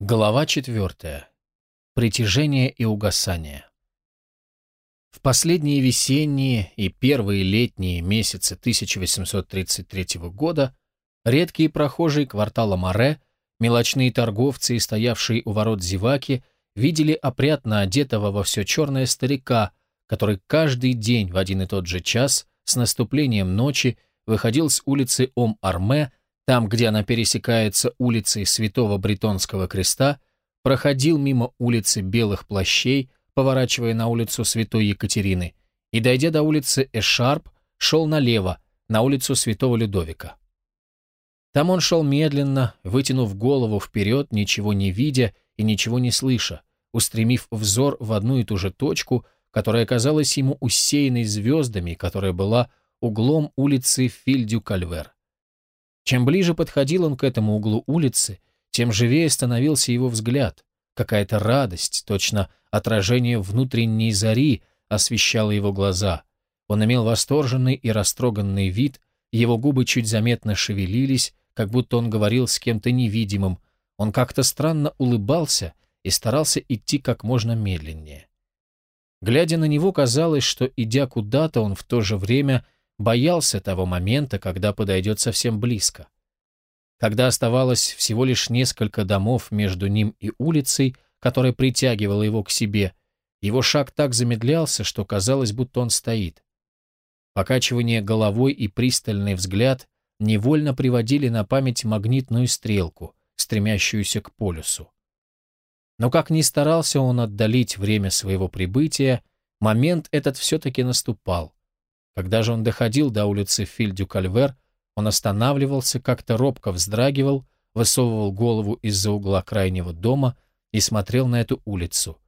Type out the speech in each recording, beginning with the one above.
Глава четвертая. Притяжение и угасание. В последние весенние и первые летние месяцы 1833 года редкие прохожие квартала Море, мелочные торговцы и стоявшие у ворот зеваки видели опрятно одетого во все черное старика, который каждый день в один и тот же час с наступлением ночи выходил с улицы Ом-Арме там, где она пересекается улицей Святого Бретонского Креста, проходил мимо улицы Белых Плащей, поворачивая на улицу Святой Екатерины, и, дойдя до улицы Эшарп, шел налево, на улицу Святого Людовика. Там он шел медленно, вытянув голову вперед, ничего не видя и ничего не слыша, устремив взор в одну и ту же точку, которая казалась ему усеянной звездами, которая была углом улицы Фильдю-Кальвер. Чем ближе подходил он к этому углу улицы, тем живее становился его взгляд. Какая-то радость, точно отражение внутренней зари, освещала его глаза. Он имел восторженный и растроганный вид, его губы чуть заметно шевелились, как будто он говорил с кем-то невидимым. Он как-то странно улыбался и старался идти как можно медленнее. Глядя на него, казалось, что, идя куда-то, он в то же время – боялся того момента, когда подойдет совсем близко. Когда оставалось всего лишь несколько домов между ним и улицей, которая притягивала его к себе, его шаг так замедлялся, что казалось, будто он стоит. Покачивание головой и пристальный взгляд невольно приводили на память магнитную стрелку, стремящуюся к полюсу. Но как ни старался он отдалить время своего прибытия, момент этот все-таки наступал, когда же он доходил до улицы Фильдю-Кальвер, он останавливался, как-то робко вздрагивал, высовывал голову из-за угла крайнего дома и смотрел на эту улицу.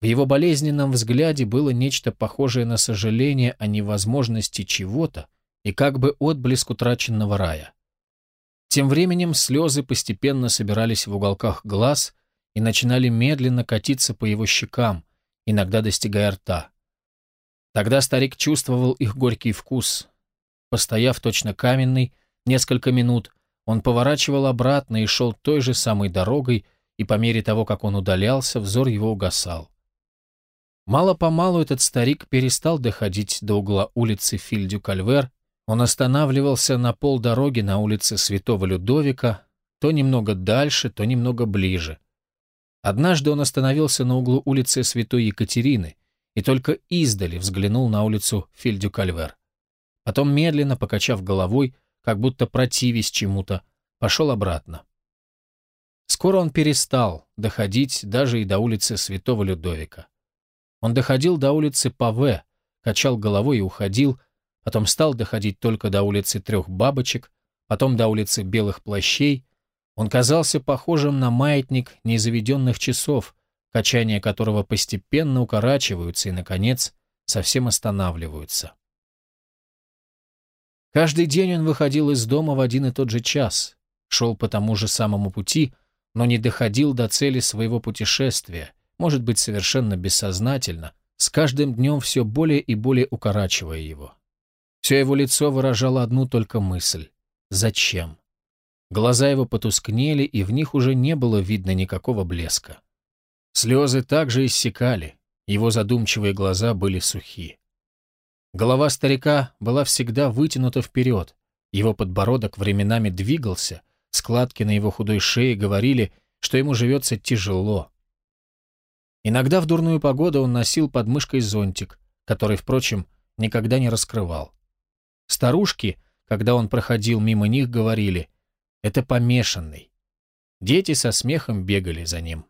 В его болезненном взгляде было нечто похожее на сожаление о невозможности чего-то и как бы отблеск утраченного рая. Тем временем слезы постепенно собирались в уголках глаз и начинали медленно катиться по его щекам, иногда достигая рта. Тогда старик чувствовал их горький вкус. Постояв точно каменный, несколько минут, он поворачивал обратно и шел той же самой дорогой, и по мере того, как он удалялся, взор его угасал. Мало-помалу этот старик перестал доходить до угла улицы Фильдю-Кальвер, он останавливался на полдороги на улице Святого Людовика, то немного дальше, то немного ближе. Однажды он остановился на углу улицы Святой Екатерины, и только издали взглянул на улицу Фильдю-Кальвер. Потом, медленно покачав головой, как будто противясь чему-то, пошел обратно. Скоро он перестал доходить даже и до улицы Святого Людовика. Он доходил до улицы Паве, качал головой и уходил, потом стал доходить только до улицы Трех Бабочек, потом до улицы Белых Плащей. Он казался похожим на маятник незаведенных часов, качания которого постепенно укорачиваются и, наконец, совсем останавливаются. Каждый день он выходил из дома в один и тот же час, шел по тому же самому пути, но не доходил до цели своего путешествия, может быть, совершенно бессознательно, с каждым днем все более и более укорачивая его. Все его лицо выражало одну только мысль — зачем? Глаза его потускнели, и в них уже не было видно никакого блеска. Слезы также иссякали, его задумчивые глаза были сухи. Голова старика была всегда вытянута вперед, его подбородок временами двигался, складки на его худой шее говорили, что ему живется тяжело. Иногда в дурную погоду он носил под мышкой зонтик, который, впрочем, никогда не раскрывал. Старушки, когда он проходил мимо них, говорили «это помешанный». Дети со смехом бегали за ним.